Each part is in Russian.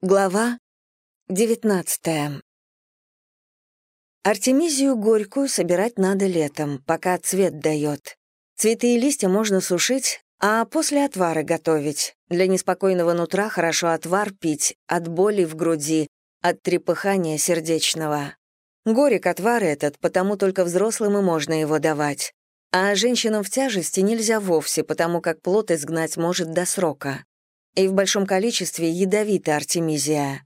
Глава 19 Артемизию горькую собирать надо летом, пока цвет дает. Цветы и листья можно сушить, а после отвара готовить. Для неспокойного нутра хорошо отвар пить, от боли в груди, от трепыхания сердечного. Горек отвар этот, потому только взрослым и можно его давать. А женщинам в тяжести нельзя вовсе, потому как плод изгнать может до срока и в большом количестве ядовита артемизия.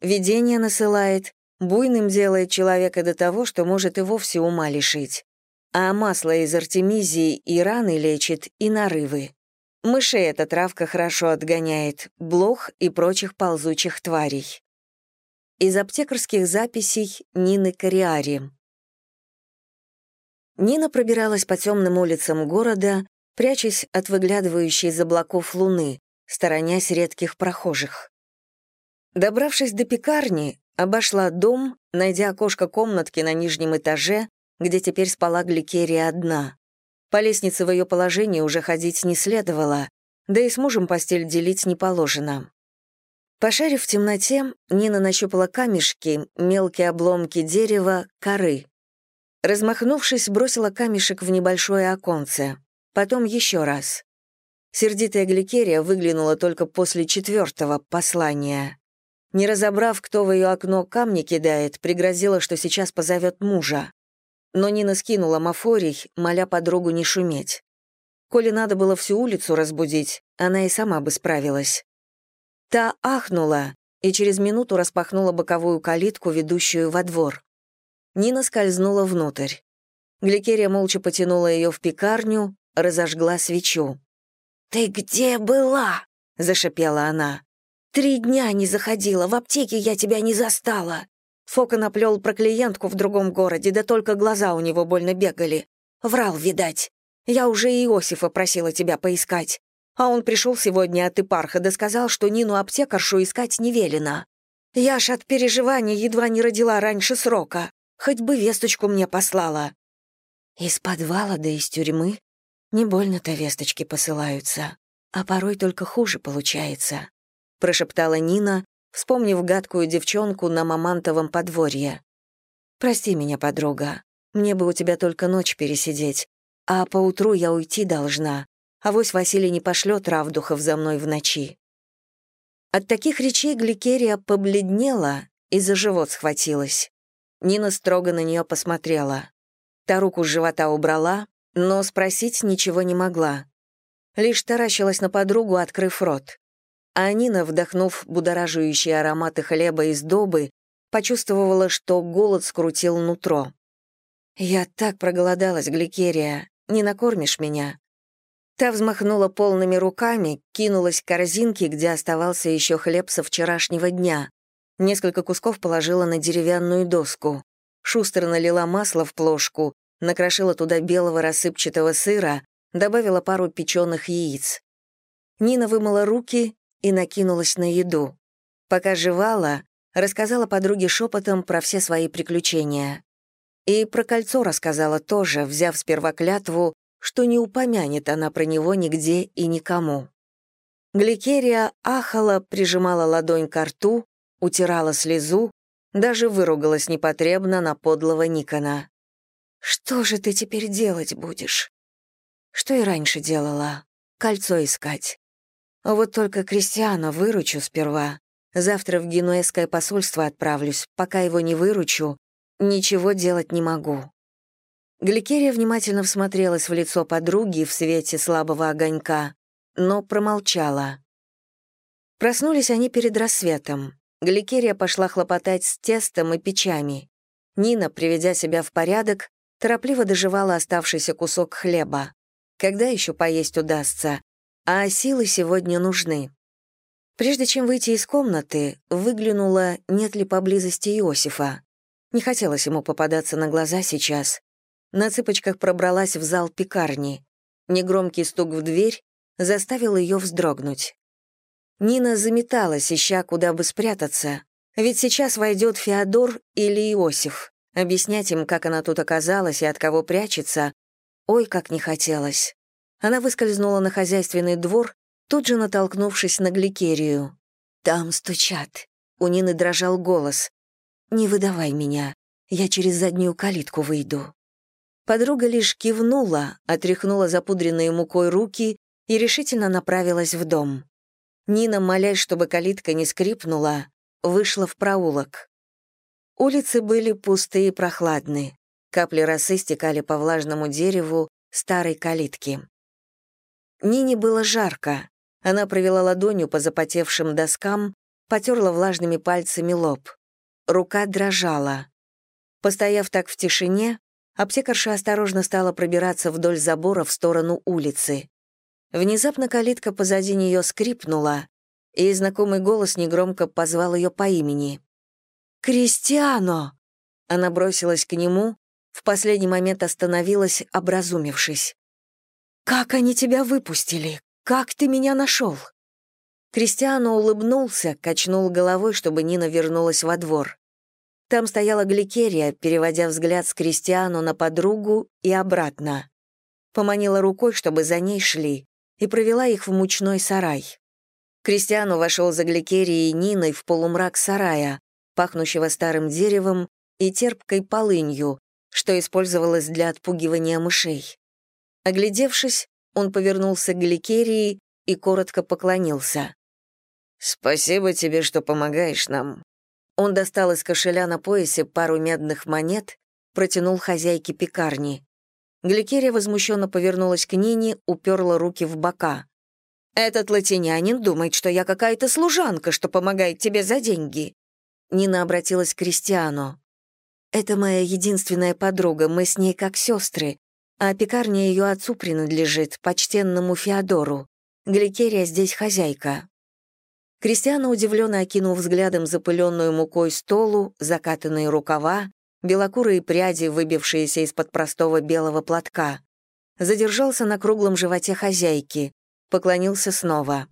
Видение насылает, буйным делает человека до того, что может и вовсе ума лишить. А масло из артемизии и раны лечит, и нарывы. Мышей эта травка хорошо отгоняет, блох и прочих ползучих тварей. Из аптекарских записей Нины Кориари. Нина пробиралась по темным улицам города, прячась от выглядывающей из облаков луны, сторонясь редких прохожих. Добравшись до пекарни, обошла дом, найдя окошко комнатки на нижнем этаже, где теперь спала Гликерия одна. По лестнице в ее положении уже ходить не следовало, да и с мужем постель делить не положено. Пошарив в темноте, Нина нащупала камешки, мелкие обломки дерева, коры. Размахнувшись, бросила камешек в небольшое оконце. Потом еще раз. Сердитая Гликерия выглянула только после четвертого послания. Не разобрав, кто в ее окно камни кидает, пригрозила, что сейчас позовет мужа. Но Нина скинула мафорий, моля подругу не шуметь. Коли надо было всю улицу разбудить, она и сама бы справилась. Та ахнула и через минуту распахнула боковую калитку, ведущую во двор. Нина скользнула внутрь. Гликерия молча потянула ее в пекарню, разожгла свечу. «Ты где была?» — зашипела она. «Три дня не заходила, в аптеке я тебя не застала». Фока наплел про клиентку в другом городе, да только глаза у него больно бегали. Врал, видать. Я уже Иосифа просила тебя поискать. А он пришел сегодня от Ипарха, да сказал, что Нину аптекаршу искать не велено. Я ж от переживаний едва не родила раньше срока. Хоть бы весточку мне послала. Из подвала да из тюрьмы не больно-то весточки посылаются, а порой только хуже получается», — прошептала Нина, вспомнив гадкую девчонку на мамантовом подворье. «Прости меня, подруга, мне бы у тебя только ночь пересидеть, а поутру я уйти должна, а вось Василий не пошлет Равдухов за мной в ночи». От таких речей Гликерия побледнела и за живот схватилась. Нина строго на нее посмотрела. Та руку с живота убрала, но спросить ничего не могла. Лишь таращилась на подругу, открыв рот. А Нина, вдохнув будоражащие ароматы хлеба из добы, почувствовала, что голод скрутил нутро. «Я так проголодалась, Гликерия, не накормишь меня?» Та взмахнула полными руками, кинулась к корзинке, где оставался еще хлеб со вчерашнего дня. Несколько кусков положила на деревянную доску. Шустро налила масло в плошку, накрошила туда белого рассыпчатого сыра, добавила пару печеных яиц. Нина вымыла руки и накинулась на еду. Пока жевала, рассказала подруге шепотом про все свои приключения. И про кольцо рассказала тоже, взяв сперва клятву, что не упомянет она про него нигде и никому. Гликерия ахала, прижимала ладонь к рту, утирала слезу, даже выругалась непотребно на подлого Никона. «Что же ты теперь делать будешь?» «Что и раньше делала. Кольцо искать. Вот только Кристиана выручу сперва. Завтра в генуэзское посольство отправлюсь. Пока его не выручу, ничего делать не могу». Гликерия внимательно всмотрелась в лицо подруги в свете слабого огонька, но промолчала. Проснулись они перед рассветом. Гликерия пошла хлопотать с тестом и печами. Нина, приведя себя в порядок, торопливо доживала оставшийся кусок хлеба. Когда еще поесть удастся? А силы сегодня нужны. Прежде чем выйти из комнаты, выглянула, нет ли поблизости Иосифа. Не хотелось ему попадаться на глаза сейчас. На цыпочках пробралась в зал пекарни. Негромкий стук в дверь заставил ее вздрогнуть. Нина заметалась, ища, куда бы спрятаться, ведь сейчас войдет Феодор или Иосиф. Объяснять им, как она тут оказалась и от кого прячется, ой, как не хотелось. Она выскользнула на хозяйственный двор, тут же натолкнувшись на гликерию. «Там стучат. У Нины дрожал голос. «Не выдавай меня, я через заднюю калитку выйду». Подруга лишь кивнула, отряхнула запудренные мукой руки и решительно направилась в дом. Нина, молясь, чтобы калитка не скрипнула, вышла в проулок. Улицы были пустые и прохладные. Капли росы стекали по влажному дереву старой калитки. Нине было жарко. Она провела ладонью по запотевшим доскам, потерла влажными пальцами лоб. Рука дрожала. Постояв так в тишине, аптекарша осторожно стала пробираться вдоль забора в сторону улицы. Внезапно калитка позади нее скрипнула, и знакомый голос негромко позвал ее по имени. «Кристиано!» Она бросилась к нему, в последний момент остановилась, образумившись. «Как они тебя выпустили? Как ты меня нашел?» Кристиано улыбнулся, качнул головой, чтобы Нина вернулась во двор. Там стояла Гликерия, переводя взгляд с Кристиану на подругу и обратно. Поманила рукой, чтобы за ней шли, и провела их в мучной сарай. Кристиану вошел за Гликерией и Ниной в полумрак сарая, пахнущего старым деревом и терпкой полынью, что использовалось для отпугивания мышей. Оглядевшись, он повернулся к Гликерии и коротко поклонился. «Спасибо тебе, что помогаешь нам». Он достал из кошеля на поясе пару медных монет, протянул хозяйке пекарни. Гликерия возмущенно повернулась к Нине, уперла руки в бока. «Этот латинянин думает, что я какая-то служанка, что помогает тебе за деньги». Нина обратилась к Кристиану. «Это моя единственная подруга, мы с ней как сестры а пекарня ее отцу принадлежит, почтенному Феодору. Гликерия здесь хозяйка». Кристиана удивленно окинул взглядом запыленную мукой столу, закатанные рукава, белокурые пряди, выбившиеся из-под простого белого платка. Задержался на круглом животе хозяйки, поклонился снова.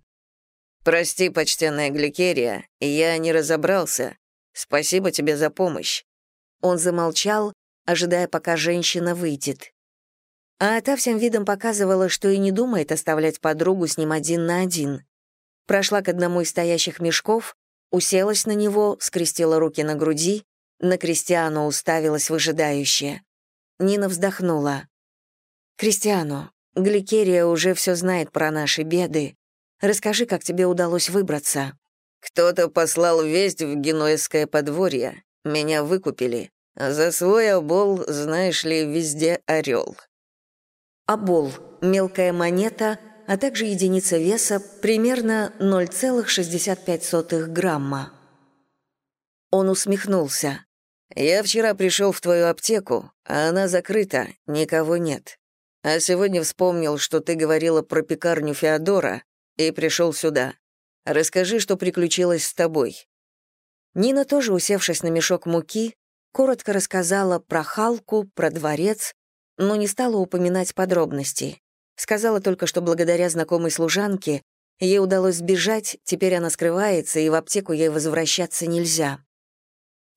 «Прости, почтенная Гликерия, я не разобрался. Спасибо тебе за помощь». Он замолчал, ожидая, пока женщина выйдет а та всем видом показывала, что и не думает оставлять подругу с ним один на один. Прошла к одному из стоящих мешков, уселась на него, скрестила руки на груди, на Кристиану уставилась выжидающе. Нина вздохнула. «Кристиану, Гликерия уже все знает про наши беды. Расскажи, как тебе удалось выбраться». «Кто-то послал весть в генуэзское подворье. Меня выкупили. За свой обол, знаешь ли, везде орел обол, мелкая монета, а также единица веса примерно 0,65 грамма. Он усмехнулся. «Я вчера пришел в твою аптеку, а она закрыта, никого нет. А сегодня вспомнил, что ты говорила про пекарню Феодора, и пришел сюда. Расскажи, что приключилось с тобой». Нина, тоже усевшись на мешок муки, коротко рассказала про Халку, про дворец, но не стала упоминать подробности. Сказала только, что благодаря знакомой служанке ей удалось сбежать, теперь она скрывается, и в аптеку ей возвращаться нельзя.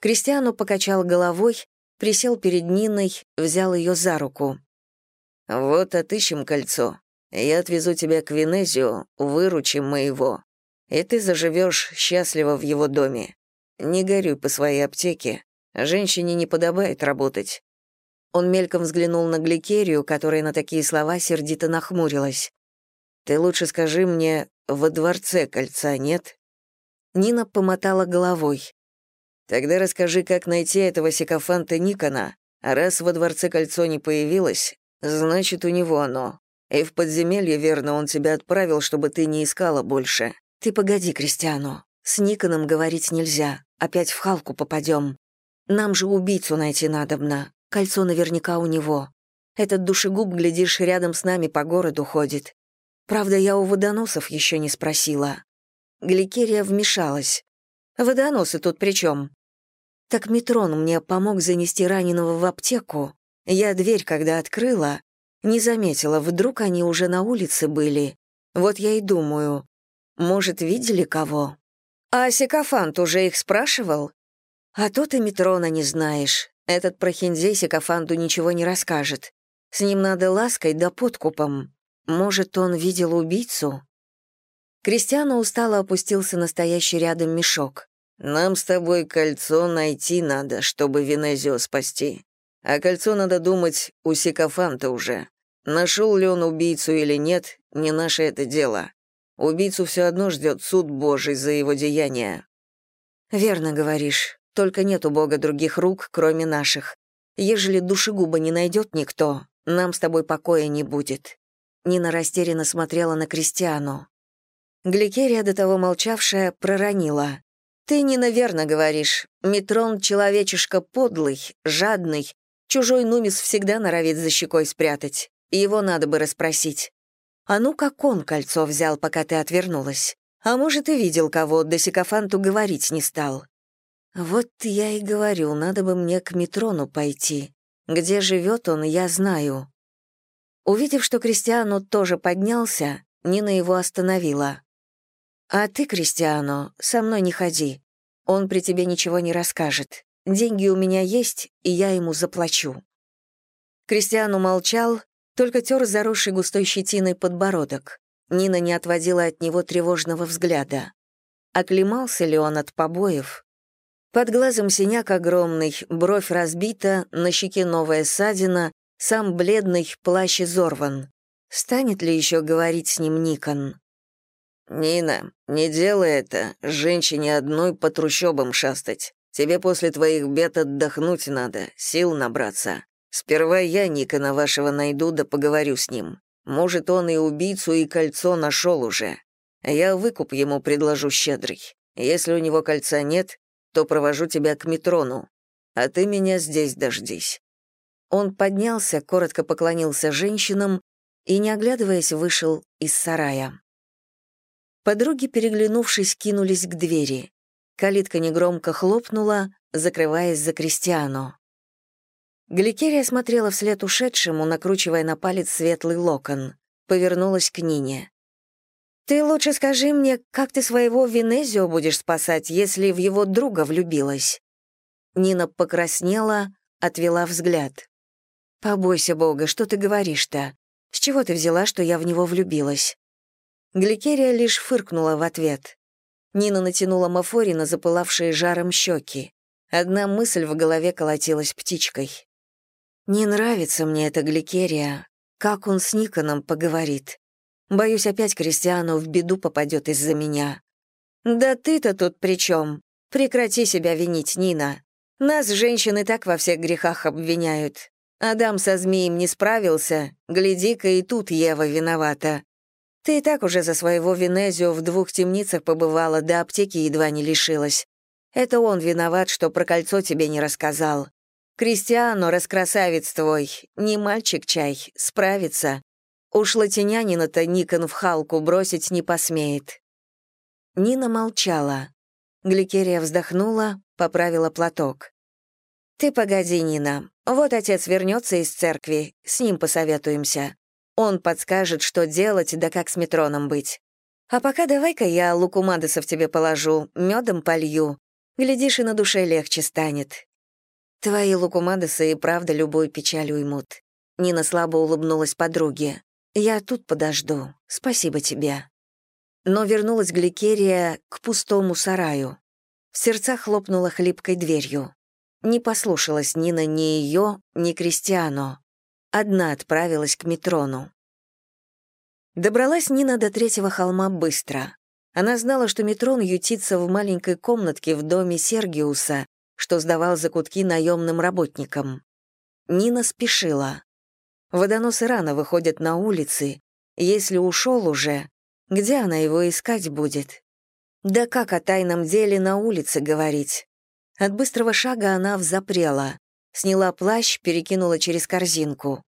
Кристиану покачал головой, присел перед Ниной, взял ее за руку. «Вот отыщем кольцо. Я отвезу тебя к Венезию, выручим моего, и ты заживешь счастливо в его доме. Не горюй по своей аптеке. Женщине не подобает работать. Он мельком взглянул на Гликерию, которая на такие слова сердито нахмурилась. «Ты лучше скажи мне, во дворце кольца нет?» Нина помотала головой. «Тогда расскажи, как найти этого сикофанта Никона, а раз во дворце кольцо не появилось, значит, у него оно. И в подземелье, верно, он тебя отправил, чтобы ты не искала больше. Ты погоди, Кристиану. С Никоном говорить нельзя. Опять в Халку попадем. Нам же убийцу найти надобно. Кольцо наверняка у него. Этот душегуб, глядишь, рядом с нами по городу ходит. Правда, я у водоносов еще не спросила. Гликерия вмешалась. «Водоносы тут при чем? Так Метрон мне помог занести раненого в аптеку. Я дверь, когда открыла, не заметила, вдруг они уже на улице были. Вот я и думаю, может, видели кого? А Сикофант уже их спрашивал? А то ты Метрона не знаешь. Этот прохиндей Сикофанту ничего не расскажет. С ним надо лаской да подкупом. Может, он видел убийцу? Кристиана устало опустился на стоящий рядом мешок. Нам с тобой кольцо найти надо, чтобы Венезио спасти. А кольцо, надо думать, у Сикофанта уже. Нашел ли он убийцу или нет, не наше это дело. Убийцу все одно ждет суд Божий за его деяния». «Верно говоришь. Только нет у Бога других рук, кроме наших. Ежели душегуба не найдет никто, нам с тобой покоя не будет». Нина растерянно смотрела на Кристиану. Гликерия, до того молчавшая, проронила. «Ты не наверно говоришь. Метрон — человечишка подлый, жадный. Чужой нумис всегда норовит за щекой спрятать. Его надо бы расспросить. А ну как он кольцо взял, пока ты отвернулась? А может, и видел кого, до сикофанту говорить не стал. Вот я и говорю, надо бы мне к Метрону пойти. Где живет он, я знаю. Увидев, что Кристиану тоже поднялся, Нина его остановила. «А ты, Кристиану, со мной не ходи. Он при тебе ничего не расскажет. Деньги у меня есть, и я ему заплачу». Кристиану молчал, только тер заросший густой щетиной подбородок. Нина не отводила от него тревожного взгляда. Оклемался ли он от побоев? Под глазом синяк огромный, бровь разбита, на щеке новая ссадина, сам бледный, плащ изорван. Станет ли еще говорить с ним Никон? «Нина, не делай это, женщине одной по трущобам шастать. Тебе после твоих бед отдохнуть надо, сил набраться. Сперва я Никона вашего найду да поговорю с ним. Может, он и убийцу, и кольцо нашел уже. Я выкуп ему предложу щедрый. Если у него кольца нет, то провожу тебя к Метрону. А ты меня здесь дождись». Он поднялся, коротко поклонился женщинам и, не оглядываясь, вышел из сарая. Подруги, переглянувшись, кинулись к двери. Калитка негромко хлопнула, закрываясь за Кристиану. Гликерия смотрела вслед ушедшему, накручивая на палец светлый локон. Повернулась к Нине. «Ты лучше скажи мне, как ты своего Венезио будешь спасать, если в его друга влюбилась?» Нина покраснела, отвела взгляд. «Побойся Бога, что ты говоришь-то? С чего ты взяла, что я в него влюбилась?» Гликерия лишь фыркнула в ответ. Нина натянула мафори на запылавшие жаром щеки. Одна мысль в голове колотилась птичкой. «Не нравится мне эта Гликерия. Как он с Никоном поговорит? Боюсь, опять Кристиану в беду попадет из-за меня. Да ты-то тут при чем? Прекрати себя винить, Нина. Нас, женщин, и так во всех грехах обвиняют. Адам со змеем не справился, гляди-ка, и тут Ева виновата. Ты и так уже за своего Венезио в двух темницах побывала, до аптеки едва не лишилась. Это он виноват, что про кольцо тебе не рассказал. Кристиано, раскрасавец твой, не мальчик чай, справится. Уж латинянина-то Никон в халку бросить не посмеет». Нина молчала. Гликерия вздохнула, поправила платок. «Ты погоди, Нина. Вот отец вернется из церкви, с ним посоветуемся. Он подскажет, что делать, да как с метроном быть. А пока давай-ка я лукумадосов тебе положу, медом полью. Глядишь, и на душе легче станет». «Твои лукумадосы и правда любую печаль уймут». Нина слабо улыбнулась подруге. Я тут подожду. Спасибо тебе». Но вернулась Гликерия к пустому сараю. В сердцах хлопнула хлипкой дверью. Не послушалась Нина ни ее, ни Кристиану. Одна отправилась к Метрону. Добралась Нина до третьего холма быстро. Она знала, что Метрон ютится в маленькой комнатке в доме Сергиуса, что сдавал закутки наемным работникам. Нина спешила. Водоносы рано выходят на улицы. Если ушел уже, где она его искать будет? Да как о тайном деле на улице говорить? От быстрого шага она взапрела. Сняла плащ, перекинула через корзинку.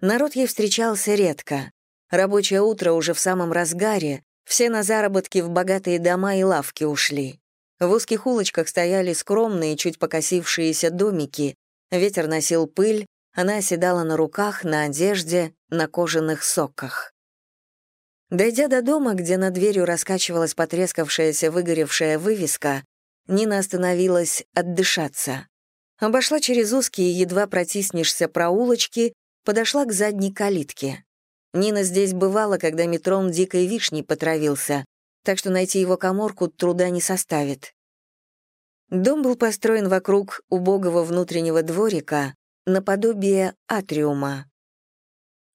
Народ ей встречался редко. Рабочее утро уже в самом разгаре, все на заработки в богатые дома и лавки ушли. В узких улочках стояли скромные, чуть покосившиеся домики, ветер носил пыль, она оседала на руках, на одежде, на кожаных соках. Дойдя до дома, где над дверью раскачивалась потрескавшаяся выгоревшая вывеска, Нина остановилась отдышаться. Обошла через узкие, едва протиснешься проулочки, подошла к задней калитке. Нина здесь бывала, когда метрон дикой вишни потравился, так что найти его коморку труда не составит. Дом был построен вокруг убогого внутреннего дворика, наподобие атриума.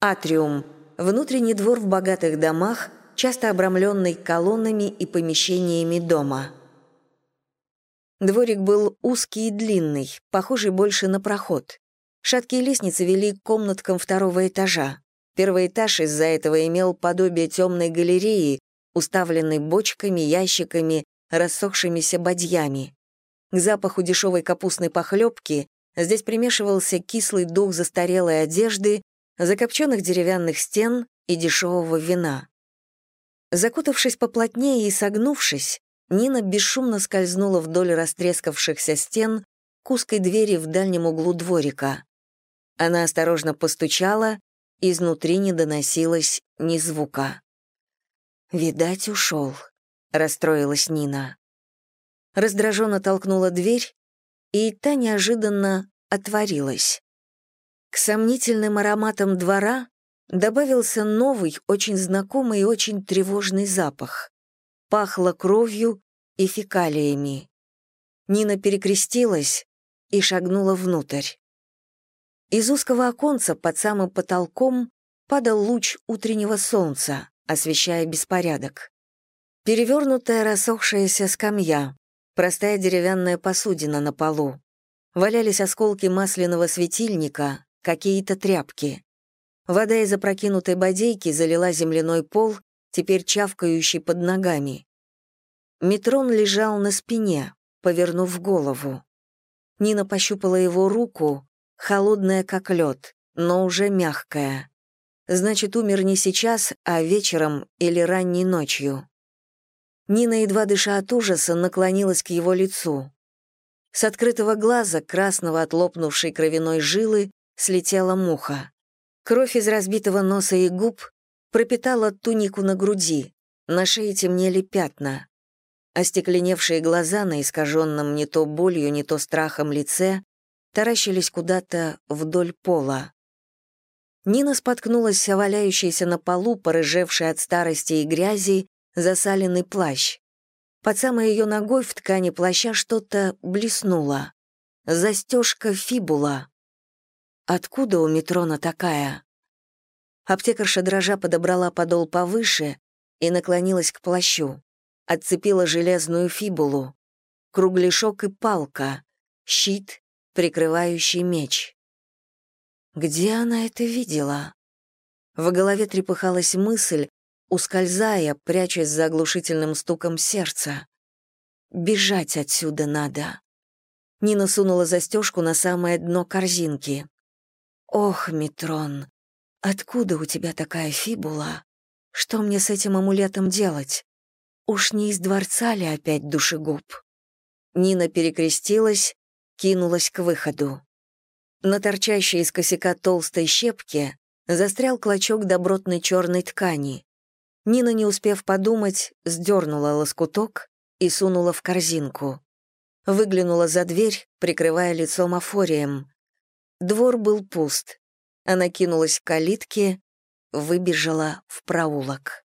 Атриум — внутренний двор в богатых домах, часто обрамленный колоннами и помещениями дома. Дворик был узкий и длинный, похожий больше на проход. Шаткие лестницы вели к комнаткам второго этажа. Первый этаж из-за этого имел подобие темной галереи, уставленной бочками, ящиками, рассохшимися бадьями. К запаху дешевой капустной похлебки здесь примешивался кислый дух застарелой одежды, закопченных деревянных стен и дешевого вина. Закутавшись поплотнее и согнувшись, Нина бесшумно скользнула вдоль растрескавшихся стен к узкой двери в дальнем углу дворика. Она осторожно постучала, изнутри не доносилось ни звука. «Видать, ушел», — расстроилась Нина. Раздраженно толкнула дверь, и та неожиданно отворилась. К сомнительным ароматам двора добавился новый, очень знакомый и очень тревожный запах. Пахло кровью и фекалиями. Нина перекрестилась и шагнула внутрь. Из узкого оконца под самым потолком падал луч утреннего солнца освещая беспорядок. Перевернутая рассохшаяся скамья, простая деревянная посудина на полу. Валялись осколки масляного светильника, какие-то тряпки. Вода из опрокинутой бодейки залила земляной пол, теперь чавкающий под ногами. Метрон лежал на спине, повернув голову. Нина пощупала его руку, холодная как лед, но уже мягкая. Значит, умер не сейчас, а вечером или ранней ночью. Нина, едва дыша от ужаса, наклонилась к его лицу. С открытого глаза, красного от лопнувшей кровяной жилы, слетела муха. Кровь из разбитого носа и губ пропитала тунику на груди, на шее темнели пятна. Остекленевшие глаза на искаженном не то болью, не то страхом лице таращились куда-то вдоль пола. Нина споткнулась о валяющийся на полу, порыжевший от старости и грязи, засаленный плащ. Под самой ее ногой в ткани плаща что-то блеснуло. Застежка фибула. Откуда у Метрона такая? Аптекарша дрожа подобрала подол повыше и наклонилась к плащу. Отцепила железную фибулу. Кругляшок и палка. Щит, прикрывающий меч. Где она это видела? В голове трепыхалась мысль, ускользая, прячась за оглушительным стуком сердца. Бежать отсюда надо. Нина сунула застежку на самое дно корзинки. «Ох, Митрон, откуда у тебя такая фибула? Что мне с этим амулетом делать? Уж не из дворца ли опять душегуб?» Нина перекрестилась, кинулась к выходу. На торчащей из косяка толстой щепке застрял клочок добротной черной ткани. Нина, не успев подумать, сдернула лоскуток и сунула в корзинку. Выглянула за дверь, прикрывая лицо мафорием. Двор был пуст. Она кинулась к калитке, выбежала в проулок.